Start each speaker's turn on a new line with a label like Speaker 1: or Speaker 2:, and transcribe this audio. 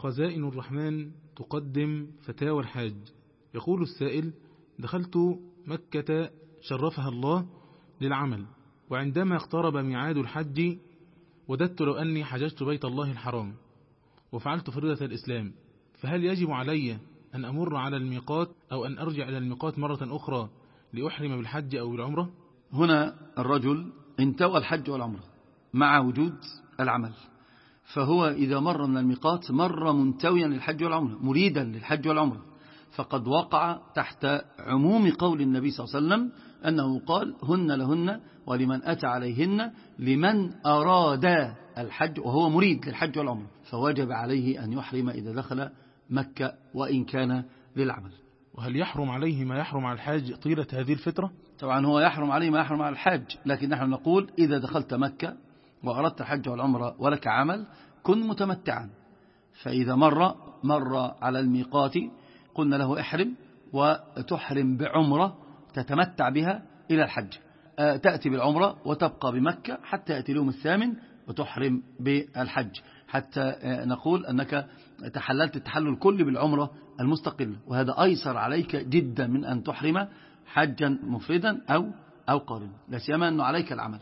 Speaker 1: خزائن الرحمن تقدم فتاوى الحاج. يقول السائل دخلت مكة شرفها الله للعمل وعندما اقترب ميعاد الحج وددت لو أني حججت بيت الله الحرام وفعلت فريضة الإسلام فهل يجب علي أن أمر على الميقات أو أن أرجع إلى الميقات مرة أخرى لأحرم بالحج أو بالعمرة؟
Speaker 2: هنا الرجل انتوى الحج والعمرة مع وجود العمل. فهو إذا مر من الميقات مر منتويا للحج والعمرة مريدا للحج والعمرة. فقد وقع تحت عموم قول النبي صلى الله عليه وسلم أنه قال هن لهن ولمن أتى عليهن لمن أراد الحج وهو مريد للحج والعمرة. فوجب عليه أن يحرم إذا دخل مكة وإن كان للعمل.
Speaker 1: وهل يحرم عليه ما يحرم على الحاج طيلة هذه الفترة
Speaker 2: طبعا هو يحرم عليه ما يحرم على الحاج لكن نحن نقول إذا دخلت مكة وأردت الحج والعمرة ولك عمل كن متمتعا. فإذا مر مر على الميقات قلنا له احرم وتحرم بعمرة تتمتع بها إلى الحج. تأتي بالعمرة وتبقى بمكة حتى يأتي اليوم الثامن وتحرم بالحج. حتى نقول أنك تحللت التحلل الكلي بالعمرة المستقلة وهذا أيسر عليك جدا من أن تحرم حجا مفردا أو أو قارنا لا سيما أنه عليك العمل.